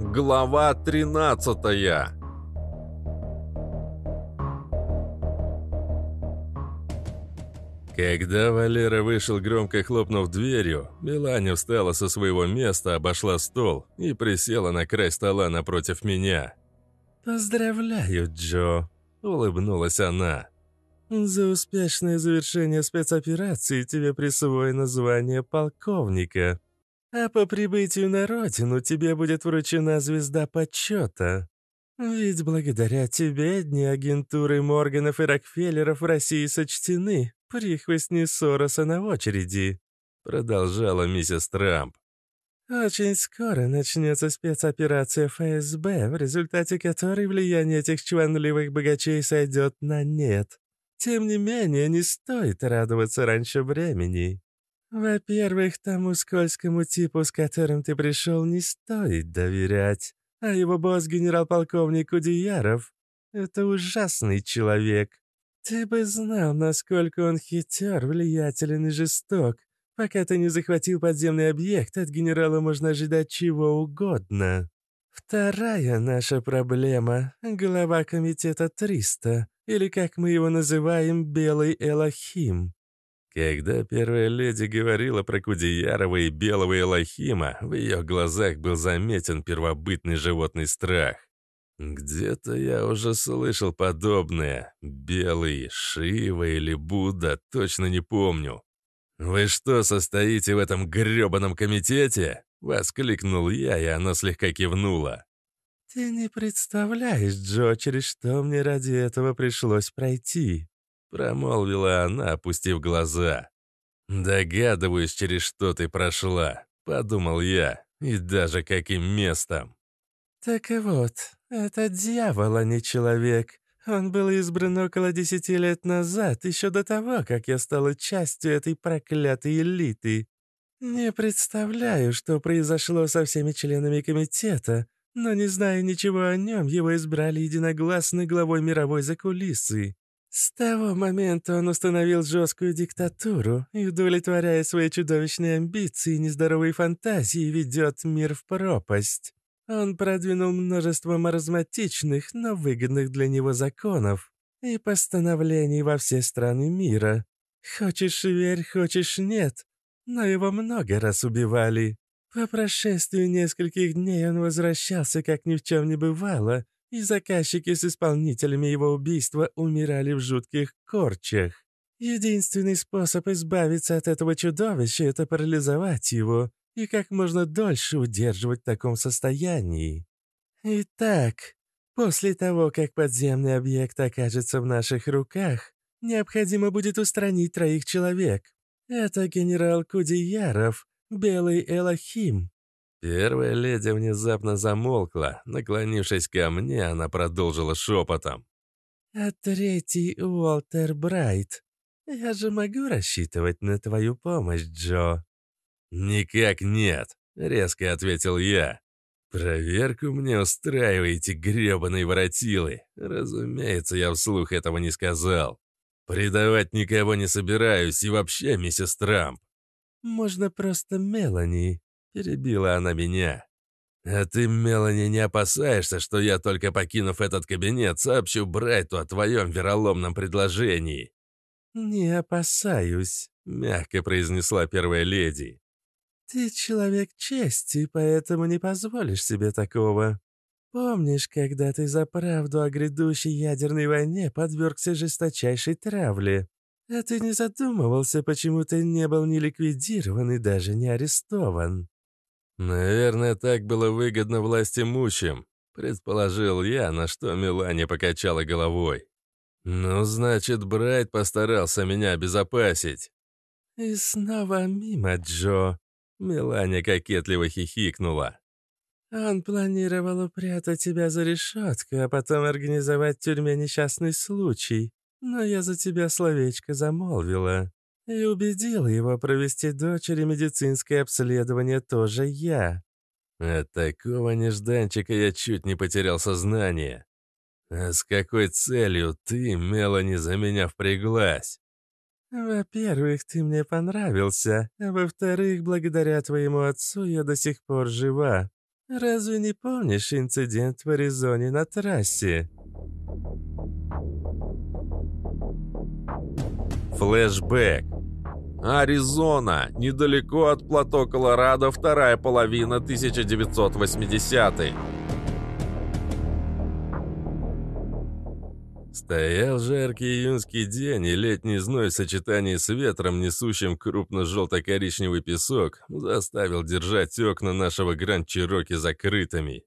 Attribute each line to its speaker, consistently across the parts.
Speaker 1: Глава 13 Когда Валера вышел, громко хлопнув дверью, Мелания встала со своего места, обошла стол и присела на край стола напротив меня. «Поздравляю, Джо!» – улыбнулась она. «За успешное завершение спецоперации тебе присвоено звание полковника. А по прибытию на родину тебе будет вручена звезда почета. Ведь благодаря тебе дни агентуры Морганов и Рокфеллеров в России сочтены, прихвостни Сороса на очереди», продолжала миссис Трамп. «Очень скоро начнется спецоперация ФСБ, в результате которой влияние этих чванливых богачей сойдет на нет. Тем не менее, не стоит радоваться раньше времени. Во-первых, тому скользкому типу, с которым ты пришел, не стоит доверять. А его босс, генерал-полковник Удияров, это ужасный человек. Ты бы знал, насколько он хитер, влиятелен и жесток. Пока ты не захватил подземный объект, от генерала можно ожидать чего угодно. Вторая наша проблема — глава комитета 300, или, как мы его называем, Белый Элохим. Когда первая леди говорила про Кудеярова и Белого Элохима, в ее глазах был заметен первобытный животный страх. Где-то я уже слышал подобное. Белый, Шива или Будда, точно не помню. «Вы что, состоите в этом грёбаном комитете?» — воскликнул я, и она слегка кивнула. «Ты не представляешь, Джо, через что мне ради этого пришлось пройти», — промолвила она, опустив глаза. «Догадываюсь, через что ты прошла», — подумал я, и даже каким местом. «Так и вот, это дьявол, а не человек. Он был избран около десяти лет назад, еще до того, как я стала частью этой проклятой элиты. Не представляю, что произошло со всеми членами комитета, но не зная ничего о нем, его избрали единогласно главой мировой закулисы. С того момента он установил жесткую диктатуру и, удовлетворяя свои чудовищные амбиции и нездоровые фантазии, ведет мир в пропасть. Он продвинул множество маразматичных, но выгодных для него законов и постановлений во все страны мира. Хочешь верь, хочешь нет, но его много раз убивали. По прошествии нескольких дней он возвращался, как ни в чем не бывало, и заказчики с исполнителями его убийства умирали в жутких корчах. Единственный способ избавиться от этого чудовища — это парализовать его и как можно дольше удерживать в таком состоянии. Итак, после того, как подземный объект окажется в наших руках, необходимо будет устранить троих человек. Это генерал Кудеяров, Белый Элохим». Первая леди внезапно замолкла. Наклонившись ко мне, она продолжила шепотом. «А третий Уолтер Брайт. Я же могу рассчитывать на твою помощь, Джо?» «Никак нет», — резко ответил я. «Проверку мне устраиваете, гребаные воротилы. Разумеется, я вслух этого не сказал. Предавать никого не собираюсь, и вообще, миссис Трамп, «Можно просто Мелани», — перебила она меня. «А ты, Мелани, не опасаешься, что я, только покинув этот кабинет, сообщу Брайту о твоем вероломном предложении?» «Не опасаюсь», — мягко произнесла первая леди. «Ты человек чести, поэтому не позволишь себе такого. Помнишь, когда ты за правду о грядущей ядерной войне подвергся жесточайшей травле? А ты не задумывался, почему ты не был ни ликвидирован и даже не арестован?» «Наверное, так было выгодно власть имущим», — предположил я, на что Мелания покачала головой. «Ну, значит, Брайт постарался меня обезопасить». «И снова мимо, Джо», — Мелания кокетливо хихикнула. «Он планировал упрятать тебя за решетку, а потом организовать в тюрьме несчастный случай. Но я за тебя словечко замолвила. И убедила его провести дочери медицинское обследование тоже я. От такого нежданчика я чуть не потерял сознание. А с какой целью ты, Мелани, за меня впряглась? Во-первых, ты мне понравился, а во-вторых, благодаря твоему отцу я до сих пор жива. Разве не помнишь инцидент в Аризоне на трассе? Флэшбэк. Аризона. Недалеко от плато Колорадо, вторая половина 1980-х. Стоял жаркий июньский день, и летний зной в сочетании с ветром, несущим крупно-желто-коричневый песок, заставил держать окна нашего Гранд-Чироки закрытыми.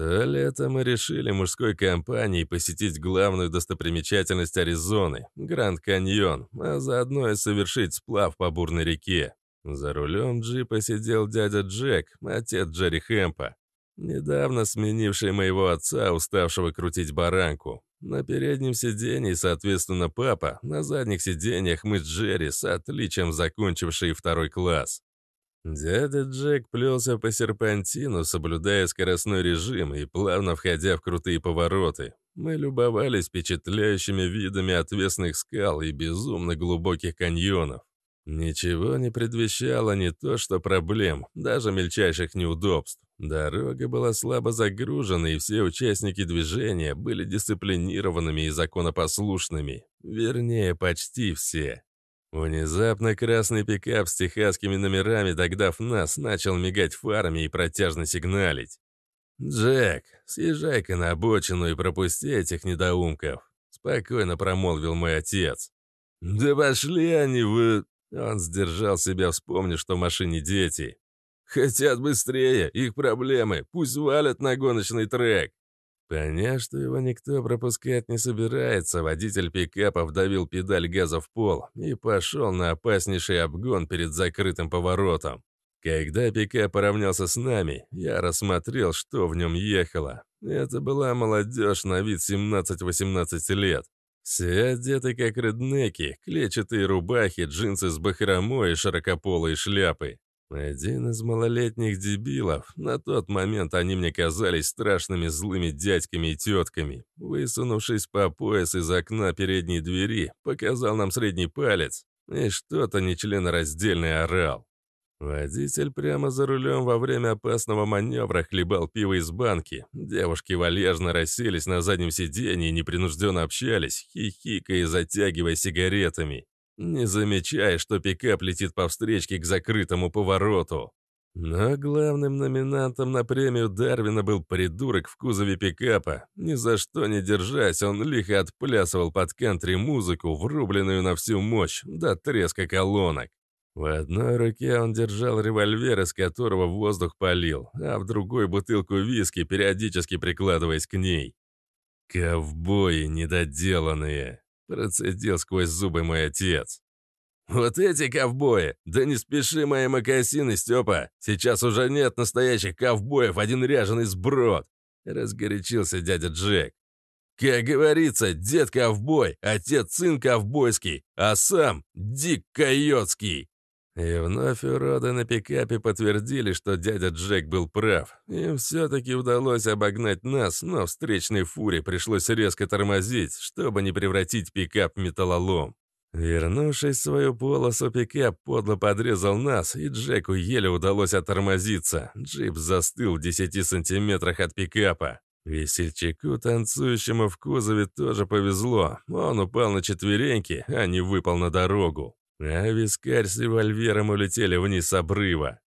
Speaker 1: В то лето мы решили мужской компанией посетить главную достопримечательность Аризоны – Гранд-Каньон, а заодно и совершить сплав по бурной реке. За рулем джипа сидел дядя Джек, отец Джерри Хэмпа, недавно сменивший моего отца, уставшего крутить баранку. На переднем сиденье, соответственно, папа, на задних сиденьях мы с Джерри с отличием закончившие второй класс. Дядя Джек плелся по серпантину, соблюдая скоростной режим и плавно входя в крутые повороты. Мы любовались впечатляющими видами отвесных скал и безумно глубоких каньонов. Ничего не предвещало не то что проблем, даже мельчайших неудобств. Дорога была слабо загружена, и все участники движения были дисциплинированными и законопослушными. Вернее, почти все. Внезапно красный пикап с техасскими номерами, догнав нас, начал мигать фарами и протяжно сигналить. «Джек, съезжай-ка на обочину и пропусти этих недоумков», — спокойно промолвил мой отец. «Да пошли они вы...» Он сдержал себя, вспомнив, что в машине дети. «Хотят быстрее, их проблемы, пусть валят на гоночный трек». Поняв, что его никто пропускать не собирается, водитель пикапа вдавил педаль газа в пол и пошел на опаснейший обгон перед закрытым поворотом. Когда пикап поравнялся с нами, я рассмотрел, что в нем ехало. Это была молодежь на вид 17-18 лет. Все одеты как реднеки, клетчатые рубахи, джинсы с бахромой и широкополые шляпы. Один из малолетних дебилов, на тот момент они мне казались страшными злыми дядьками и тетками, высунувшись по пояс из окна передней двери, показал нам средний палец и что-то нечленораздельное орал. Водитель прямо за рулем во время опасного маневра хлебал пиво из банки. Девушки вальяжно расселись на заднем сиденье и непринужденно общались, хихикая и затягивая сигаретами, не замечая, что пикап летит по встречке к закрытому повороту. Но главным номинантом на премию Дарвина был придурок в кузове пикапа. Ни за что не держась, он лихо отплясывал под кантри-музыку, врубленную на всю мощь, до треска колонок. В одной руке он держал револьвер, из которого воздух палил, а в другой бутылку виски, периодически прикладываясь к ней. «Ковбои недоделанные!» – процедил сквозь зубы мой отец. «Вот эти ковбои! Да не спеши мои мокасины, Степа! Сейчас уже нет настоящих ковбоев, один ряженый сброд!» – разгорячился дядя Джек. «Как говорится, дед ковбой, отец сын ковбойский, а сам дик койотский!» И вновь уроды на пикапе подтвердили, что дядя Джек был прав. Им все-таки удалось обогнать нас, но встречной фуре пришлось резко тормозить, чтобы не превратить пикап в металлолом. Вернувшись в свою полосу, пикап подло подрезал нас, и Джеку еле удалось оттормозиться. Джип застыл в 10 сантиметрах от пикапа. Весельчаку, танцующему в кузове, тоже повезло. Он упал на четвереньки, а не выпал на дорогу а вискарь с револьвером улетели вниз с обрыва.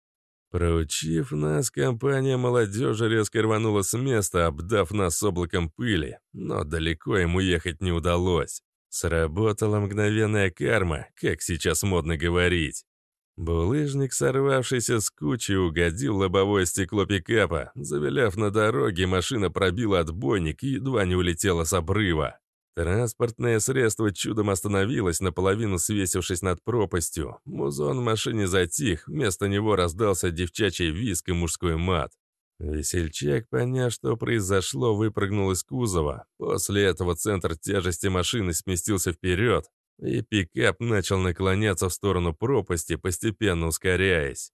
Speaker 1: Проучив нас, компания молодежи резко рванула с места, обдав нас облаком пыли, но далеко ему ехать не удалось. Сработала мгновенная карма, как сейчас модно говорить. Булыжник, сорвавшийся с кучи, угодил лобовое стекло пикапа. Завиляв на дороге, машина пробила отбойник и едва не улетела с обрыва. Транспортное средство чудом остановилось, наполовину свесившись над пропастью. Музон в машине затих, вместо него раздался девчачий виск и мужской мат. Весельчак, поняв, что произошло, выпрыгнул из кузова. После этого центр тяжести машины сместился вперед, и пикап начал наклоняться в сторону пропасти, постепенно ускоряясь.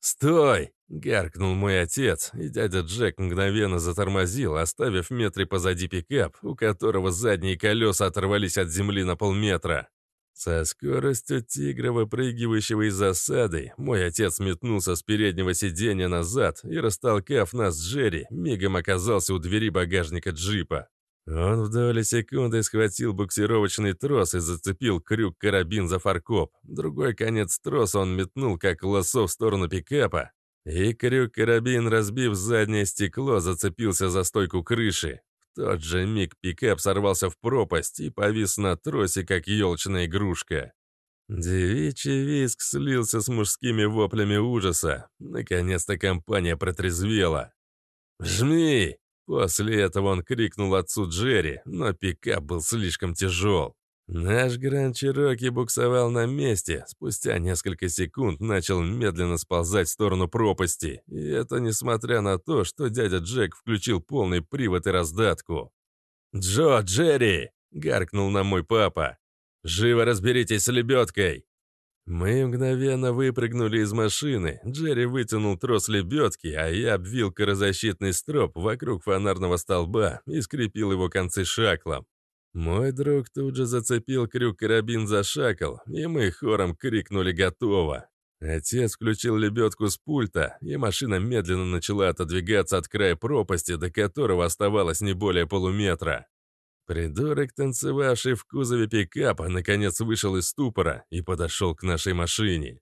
Speaker 1: «Стой!» — гаркнул мой отец, и дядя Джек мгновенно затормозил, оставив в метре позади пикап, у которого задние колеса оторвались от земли на полметра. Со скоростью тигра, выпрыгивающего из засады, мой отец метнулся с переднего сиденья назад и, растолкав нас с Джерри, мигом оказался у двери багажника джипа. Он в доли секунды схватил буксировочный трос и зацепил крюк-карабин за фаркоп. Другой конец троса он метнул, как лосо в сторону пикапа, и крюк-карабин, разбив заднее стекло, зацепился за стойку крыши тот же миг пикап сорвался в пропасть и повис на тросе, как елочная игрушка. Девичий виск слился с мужскими воплями ужаса. Наконец-то компания протрезвела. «Жми!» После этого он крикнул отцу Джерри, но пикап был слишком тяжел. Наш Гранд Чироки буксовал на месте, спустя несколько секунд начал медленно сползать в сторону пропасти, и это несмотря на то, что дядя Джек включил полный привод и раздатку. «Джо, Джерри!» — гаркнул на мой папа. «Живо разберитесь с лебедкой!» Мы мгновенно выпрыгнули из машины, Джерри вытянул трос лебедки, а я обвил корозащитный строп вокруг фонарного столба и скрепил его концы шаклом. Мой друг тут же зацепил крюк-карабин за шакал, и мы хором крикнули «Готово!». Отец включил лебедку с пульта, и машина медленно начала отодвигаться от края пропасти, до которого оставалось не более полуметра. Придурок, танцевавший в кузове пикапа, наконец вышел из ступора и подошел к нашей машине.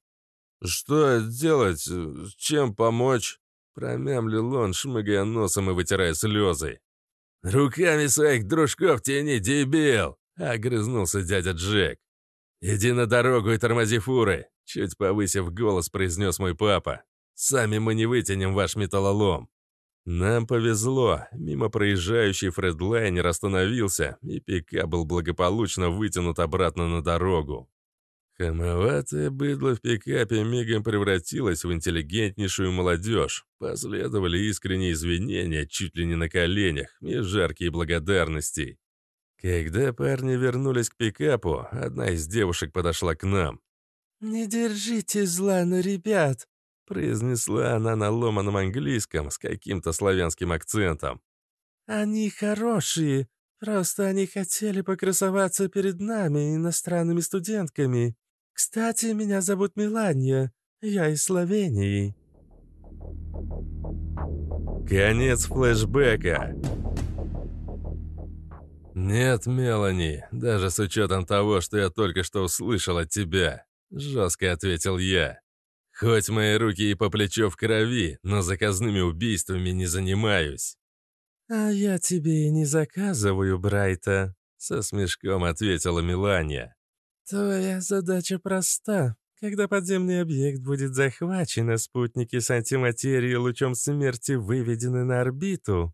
Speaker 1: «Что делать? Чем помочь?» Промямлил он, шмыгая носом и вытирая слезы. «Руками своих дружков тяни, дебил!» — огрызнулся дядя Джек. «Иди на дорогу и тормози фуры!» — чуть повысив голос, произнес мой папа. «Сами мы не вытянем ваш металлолом!» Нам повезло. Мимо проезжающий фредлайнер остановился, и пика был благополучно вытянут обратно на дорогу. Хамоватое быдло в пикапе мигом превратилось в интеллигентнейшую молодежь. Последовали искренние извинения, чуть ли не на коленях, и жаркие благодарности. Когда парни вернулись к пикапу, одна из девушек подошла к нам.
Speaker 2: «Не держите зла на ребят», — произнесла она на ломаном английском с каким-то славянским акцентом. «Они хорошие, просто они хотели покрасоваться перед нами, иностранными студентками. «Кстати, меня зовут Милания. Я из Словении».
Speaker 1: Конец флешбека. «Нет, Мелани, даже с учетом того, что я только что услышал от тебя», — жестко ответил я. «Хоть мои руки и по плечо в крови, но заказными убийствами не занимаюсь».
Speaker 2: «А я тебе и не заказываю, Брайта», — со смешком ответила Милания. «Твоя задача проста. Когда подземный объект будет захвачен, а спутники с антиматерией лучом смерти выведены на орбиту,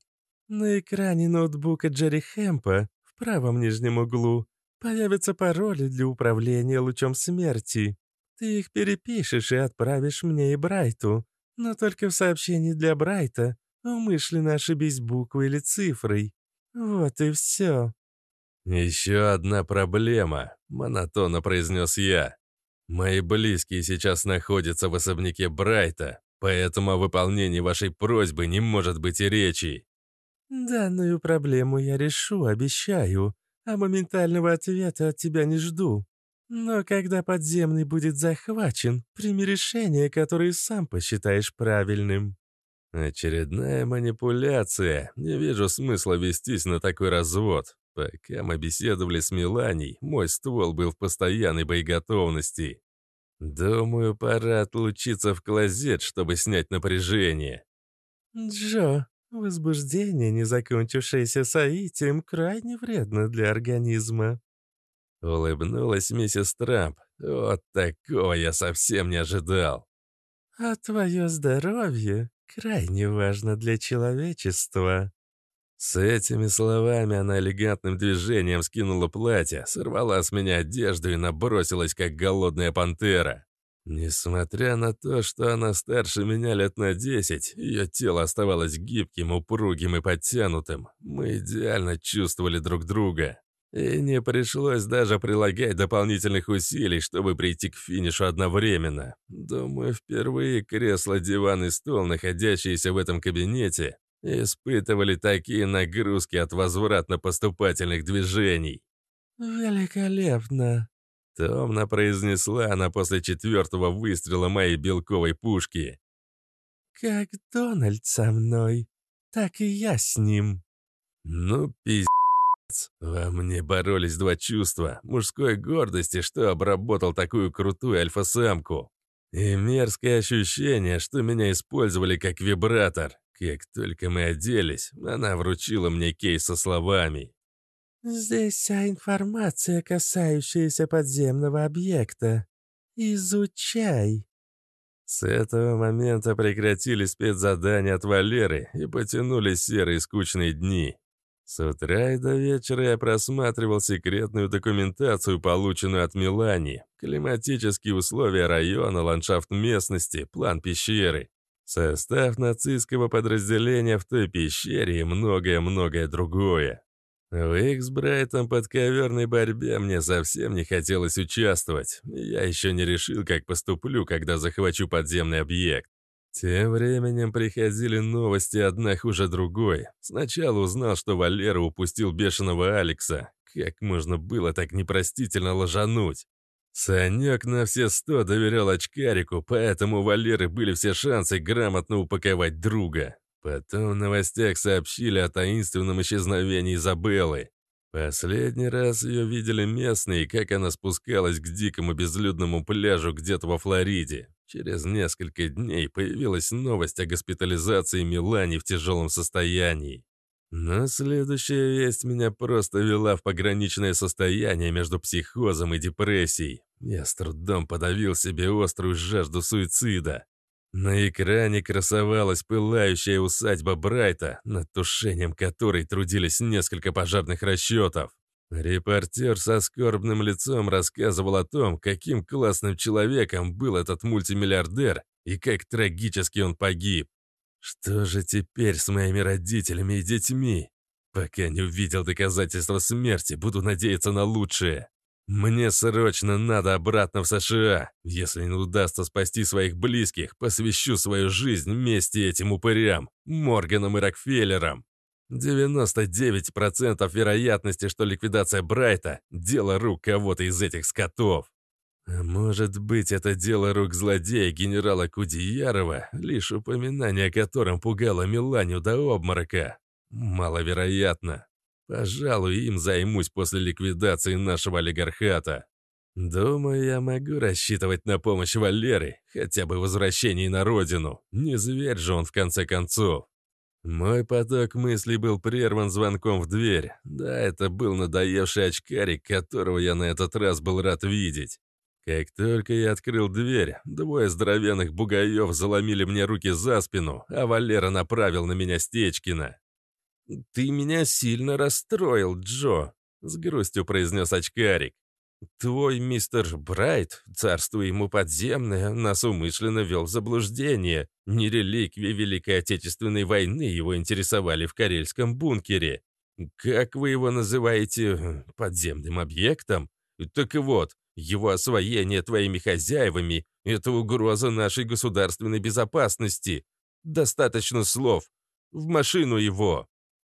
Speaker 2: на экране ноутбука Джерри Хэмпа в правом нижнем углу появятся пароли для управления лучом смерти. Ты их перепишешь и отправишь мне и Брайту, но только в сообщении для Брайта умышленно ошибись буквой или цифрой. Вот и все.
Speaker 1: «Еще одна проблема», — монотонно произнес я. «Мои близкие сейчас находятся в особняке Брайта, поэтому о выполнении вашей просьбы не может быть и речи».
Speaker 2: «Данную проблему я решу, обещаю, а моментального ответа от тебя не жду. Но когда подземный будет захвачен, прими решение, которое сам посчитаешь правильным».
Speaker 1: Очередная манипуляция. Не вижу смысла вестись на такой развод. Пока мы беседовали с Миланей, мой ствол был в постоянной боеготовности. Думаю, пора отлучиться в клозет, чтобы снять напряжение.
Speaker 2: Джо, возбуждение, не закончившееся соитием, крайне вредно для организма.
Speaker 1: Улыбнулась миссис Трамп. Вот такого я совсем не ожидал.
Speaker 2: А твое здоровье крайне важно для человечества.
Speaker 1: С этими словами она элегантным движением скинула платье, сорвала с меня одежду и набросилась, как голодная пантера. Несмотря на то, что она старше меня лет на десять, ее тело оставалось гибким, упругим и подтянутым. Мы идеально чувствовали друг друга. И не пришлось даже прилагать дополнительных усилий, чтобы прийти к финишу одновременно. Думаю, впервые кресло, диван и стол, находящиеся в этом кабинете, испытывали такие нагрузки от возвратно-поступательных движений.
Speaker 2: «Великолепно!»
Speaker 1: Томно произнесла она после четвертого выстрела моей белковой пушки.
Speaker 2: «Как Дональд со мной, так и я с ним».
Speaker 1: «Ну, пиздец. Во мне боролись два чувства. Мужской гордости, что обработал такую крутую альфа-самку. И мерзкое ощущение, что меня использовали как вибратор. Как только мы оделись, она вручила мне кейс со словами.
Speaker 2: «Здесь вся информация, касающаяся подземного объекта. Изучай».
Speaker 1: С этого момента прекратили спецзадания от Валеры и потянулись серые скучные дни. С утра и до вечера я просматривал секретную документацию, полученную от Милани, климатические условия района, ландшафт местности, план пещеры, состав нацистского подразделения в той пещере и многое-многое другое. В их с Брайтом подковерной борьбе мне совсем не хотелось участвовать. Я еще не решил, как поступлю, когда захвачу подземный объект. Тем временем приходили новости одна хуже другой. Сначала узнал, что Валера упустил бешеного Алекса. Как можно было так непростительно ложануть? Санек на все сто доверял очкарику, поэтому у Валеры были все шансы грамотно упаковать друга. Потом в новостях сообщили о таинственном исчезновении Изабеллы. Последний раз ее видели местные, как она спускалась к дикому безлюдному пляжу где-то во Флориде. Через несколько дней появилась новость о госпитализации Милани в тяжелом состоянии. Но следующая весть меня просто вела в пограничное состояние между психозом и депрессией. Я с трудом подавил себе острую жажду суицида. На экране красовалась пылающая усадьба Брайта, над тушением которой трудились несколько пожарных расчетов. Репортер со скорбным лицом рассказывал о том, каким классным человеком был этот мультимиллиардер и как трагически он погиб. Что же теперь с моими родителями и детьми? Пока не увидел доказательства смерти, буду надеяться на лучшее. «Мне срочно надо обратно в США. Если не удастся спасти своих близких, посвящу свою жизнь мести этим упырям, Морганам и Рокфеллерам. 99% вероятности, что ликвидация Брайта – дело рук кого-то из этих скотов. А может быть, это дело рук злодея генерала Кудеярова, лишь упоминание о котором пугало Миланию до обморока? Маловероятно. Пожалуй, им займусь после ликвидации нашего олигархата. Думаю, я могу рассчитывать на помощь Валеры, хотя бы в возвращении на родину. Не зверь же он в конце концов. Мой поток мыслей был прерван звонком в дверь. Да, это был надоевший очкарик, которого я на этот раз был рад видеть. Как только я открыл дверь, двое здоровенных бугаев заломили мне руки за спину, а Валера направил на меня Стечкина. «Ты меня сильно расстроил, Джо», — с грустью произнес очкарик. «Твой мистер Брайт, царство ему подземное, нас умышленно вел в заблуждение. Не реликвии Великой Отечественной войны его интересовали в карельском бункере. Как вы его называете? Подземным объектом? Так вот, его освоение твоими хозяевами — это угроза нашей государственной безопасности. Достаточно слов. В машину его!»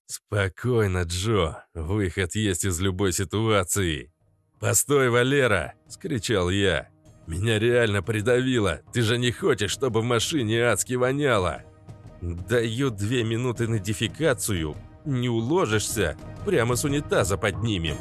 Speaker 1: «Спокойно, Джо. Выход есть из любой ситуации». «Постой, Валера!» – скричал я. «Меня реально придавило. Ты же не хочешь, чтобы в машине адски воняло?» «Даю две минуты на дефекацию. Не уложишься? Прямо с унитаза поднимем».